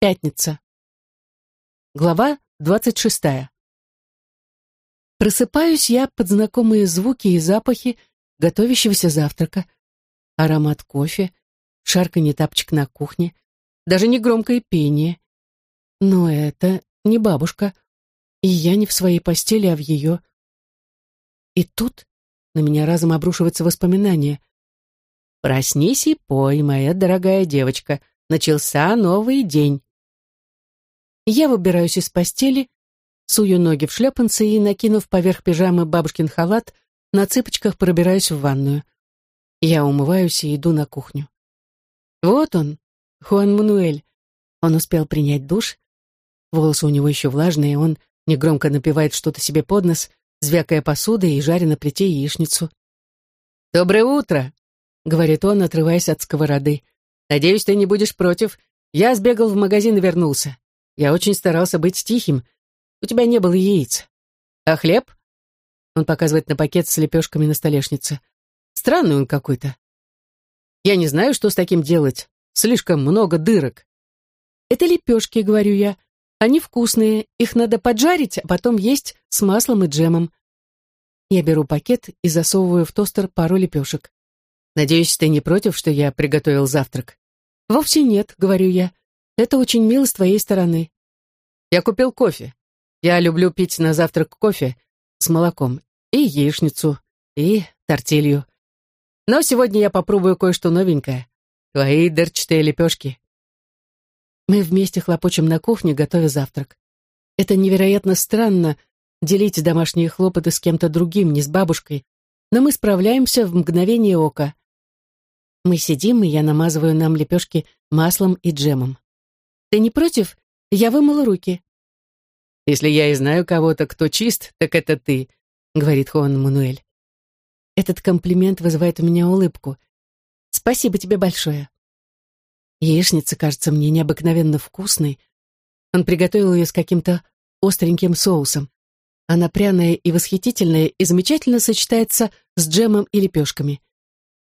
Пятница. Глава двадцать шестая. Просыпаюсь я под знакомые звуки и запахи готовящегося завтрака. Аромат кофе, шарканье тапочек на кухне, даже негромкое пение. Но это не бабушка, и я не в своей постели, а в ее. И тут на меня разом обрушиваются воспоминания. «Проснись и пой, моя дорогая девочка, начался новый день». Я выбираюсь из постели, сую ноги в шлепанцы и, накинув поверх пижамы бабушкин халат, на цыпочках пробираюсь в ванную. Я умываюсь и иду на кухню. Вот он, Хуан Мануэль. Он успел принять душ. Волосы у него еще влажные, он негромко напевает что-то себе под нос, звякая посудой и жаря на плите яичницу. «Доброе утро!» — говорит он, отрываясь от сковороды. «Надеюсь, ты не будешь против. Я сбегал в магазин и вернулся. Я очень старался быть тихим. У тебя не было яиц. А хлеб? Он показывает на пакет с лепешками на столешнице. Странный он какой-то. Я не знаю, что с таким делать. Слишком много дырок. Это лепешки, говорю я. Они вкусные, их надо поджарить, а потом есть с маслом и джемом. Я беру пакет и засовываю в тостер пару лепешек. Надеюсь, ты не против, что я приготовил завтрак? Вовсе нет, говорю я. Это очень мило с твоей стороны. Я купил кофе. Я люблю пить на завтрак кофе с молоком и яичницу, и тортилью. Но сегодня я попробую кое-что новенькое. Твои дырчатые лепешки. Мы вместе хлопочем на кухне, готовя завтрак. Это невероятно странно делить домашние хлопоты с кем-то другим, не с бабушкой, но мы справляемся в мгновение ока. Мы сидим, и я намазываю нам лепешки маслом и джемом. Ты не против? Я вымыла руки. Если я и знаю кого-то, кто чист, так это ты, говорит Хуан Мануэль. Этот комплимент вызывает у меня улыбку. Спасибо тебе большое. Яичница кажется мне необыкновенно вкусной. Он приготовил ее с каким-то остреньким соусом. Она пряная и восхитительная и замечательно сочетается с джемом и лепешками.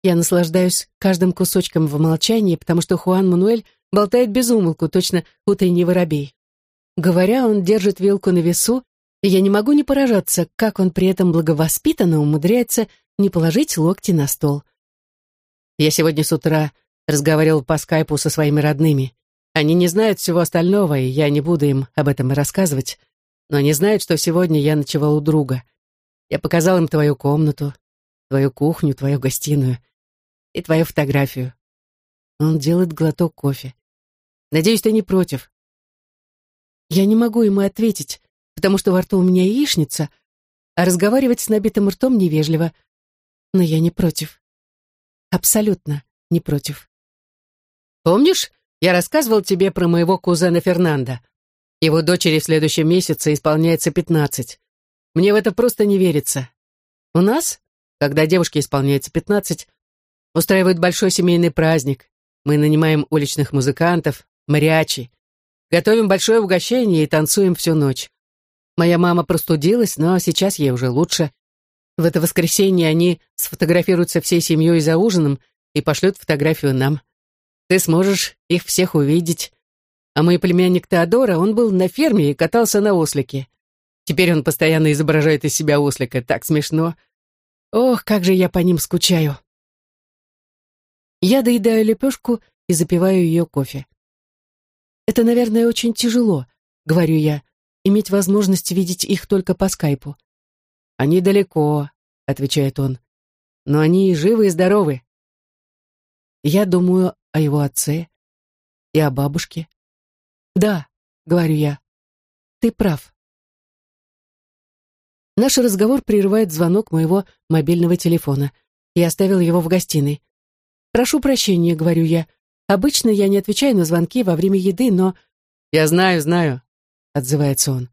Я наслаждаюсь каждым кусочком в молчании, потому что Хуан Мануэль болтает без умолку, точно утренний воробей. Говоря, он держит вилку на весу, и я не могу не поражаться, как он при этом благовоспитанно умудряется не положить локти на стол. Я сегодня с утра разговаривал по скайпу со своими родными. Они не знают всего остального, и я не буду им об этом рассказывать, но они знают, что сегодня я ночевал у друга. Я показал им твою комнату, твою кухню, твою гостиную и твою фотографию. Он делает глоток кофе. Надеюсь, ты не против. Я не могу ему ответить, потому что во рту у меня яичница, а разговаривать с набитым ртом невежливо. Но я не против. Абсолютно не против. Помнишь, я рассказывал тебе про моего кузена Фернанда? Его дочери в следующем месяце исполняется пятнадцать. Мне в это просто не верится. У нас, когда девушке исполняется пятнадцать, устраивают большой семейный праздник. Мы нанимаем уличных музыкантов, мариачи. Готовим большое угощение и танцуем всю ночь. Моя мама простудилась, но сейчас ей уже лучше. В это воскресенье они сфотографируются всей семьей за ужином и пошлют фотографию нам. Ты сможешь их всех увидеть. А мой племянник Теодора, он был на ферме и катался на ослике. Теперь он постоянно изображает из себя ослика. Так смешно. Ох, как же я по ним скучаю. Я доедаю лепешку и запиваю ее кофе. Это, наверное, очень тяжело, говорю я, иметь возможность видеть их только по скайпу. Они далеко, отвечает он, но они и живы, и здоровы. Я думаю о его отце и о бабушке. Да, говорю я, ты прав. Наш разговор прерывает звонок моего мобильного телефона. Я оставил его в гостиной. «Прошу прощения», — говорю я. «Обычно я не отвечаю на звонки во время еды, но...» «Я знаю, знаю», — отзывается он.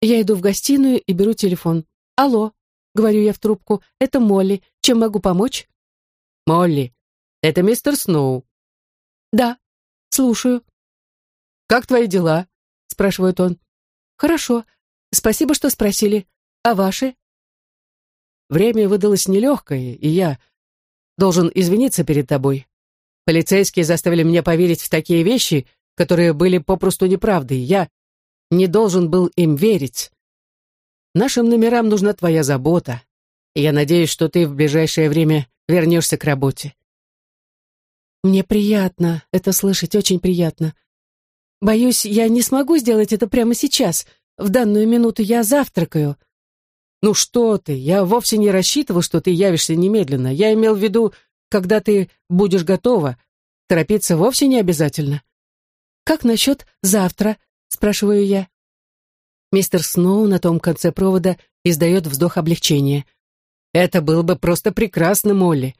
Я иду в гостиную и беру телефон. «Алло», — говорю я в трубку, — «это Молли. Чем могу помочь?» «Молли, это мистер Сноу». «Да, слушаю». «Как твои дела?» — спрашивает он. «Хорошо. Спасибо, что спросили. А ваши?» Время выдалось нелегкое, и я должен извиниться перед тобой. Полицейские заставили меня поверить в такие вещи, которые были попросту неправдой. Я не должен был им верить. Нашим номерам нужна твоя забота, я надеюсь, что ты в ближайшее время вернешься к работе. Мне приятно это слышать, очень приятно. Боюсь, я не смогу сделать это прямо сейчас. В данную минуту я завтракаю. Ну что ты, я вовсе не рассчитывал, что ты явишься немедленно. Я имел в виду, когда ты будешь готова. Торопиться вовсе не обязательно. Как насчет завтра? Спрашиваю я. Мистер Сноу на том конце провода издает вздох облегчения. Это было бы просто прекрасно, Молли.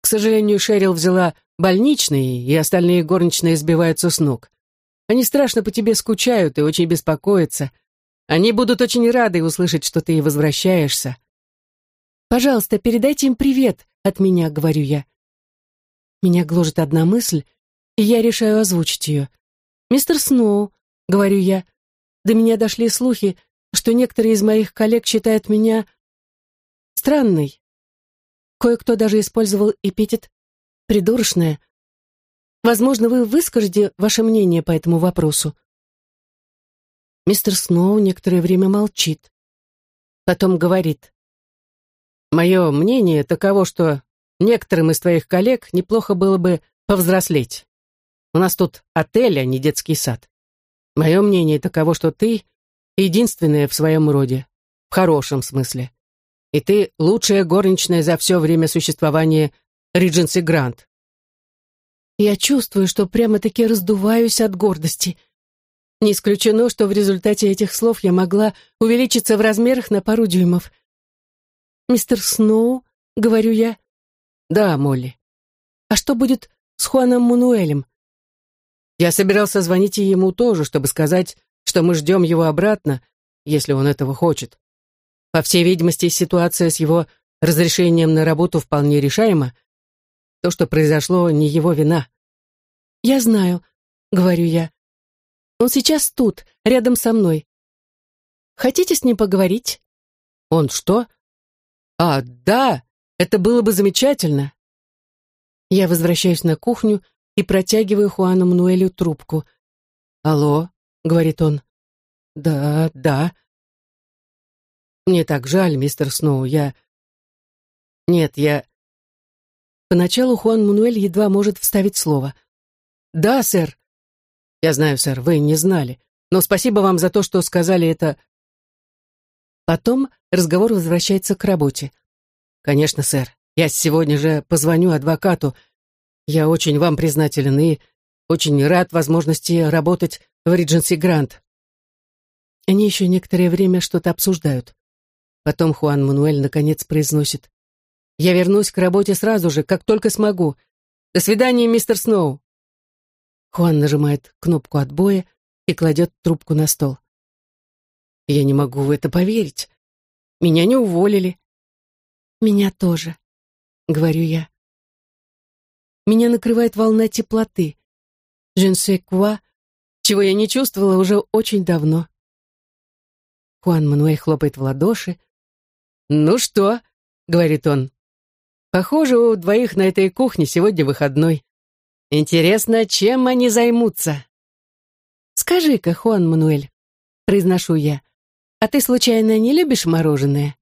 К сожалению, Шерил взяла больничный, и остальные горничные сбиваются с ног. Они страшно по тебе скучают и очень беспокоятся. Они будут очень рады услышать, что ты возвращаешься. Пожалуйста, передайте им привет от меня, говорю я. Меня гложет одна мысль, и я решаю озвучить ее. «Мистер Сноу», — говорю я, — «до меня дошли слухи, что некоторые из моих коллег считают меня странной. Кое-кто даже использовал эпитет «придурочная». Возможно, вы выскажете ваше мнение по этому вопросу. Мистер Сноу некоторое время молчит. Потом говорит. «Мое мнение таково, что некоторым из твоих коллег неплохо было бы повзрослеть. У нас тут отель, а не детский сад. Мое мнение таково, что ты единственная в своем роде, в хорошем смысле и ты лучшая горничная за все время существования Ридженси Грант. Я чувствую, что прямо-таки раздуваюсь от гордости. Не исключено, что в результате этих слов я могла увеличиться в размерах на пару дюймов. «Мистер Сноу», — говорю я. «Да, Молли». «А что будет с Хуаном Мануэлем?» «Я собирался звонить ему тоже, чтобы сказать, что мы ждем его обратно, если он этого хочет. По всей видимости, ситуация с его разрешением на работу вполне решаема. То, что произошло, не его вина. «Я знаю», — говорю я. «Он сейчас тут, рядом со мной. Хотите с ним поговорить?» «Он что?» «А, да, это было бы замечательно». Я возвращаюсь на кухню и протягиваю Хуану Мануэлю трубку. «Алло», — говорит он. «Да, да», мне так жаль, мистер Сноу, я... Нет, я... Поначалу Хуан Мануэль едва может вставить слово. Да, сэр. Я знаю, сэр, вы не знали. Но спасибо вам за то, что сказали это... Потом разговор возвращается к работе. Конечно, сэр, я сегодня же позвоню адвокату. Я очень вам признателен и очень рад возможности работать в Ридженси Грант. Они еще некоторое время что-то обсуждают. Потом Хуан Мануэль наконец произносит. «Я вернусь к работе сразу же, как только смогу. До свидания, мистер Сноу». Хуан нажимает кнопку отбоя и кладет трубку на стол. «Я не могу в это поверить. Меня не уволили». «Меня тоже», — говорю я. Меня накрывает волна теплоты. Quoi, чего я не чувствовала уже очень давно. Хуан Мануэль хлопает в ладоши, «Ну что?» — говорит он. «Похоже, у двоих на этой кухне сегодня выходной. Интересно, чем они займутся?» «Скажи-ка, Хуан Мануэль», — произношу я, «а ты случайно не любишь мороженое?»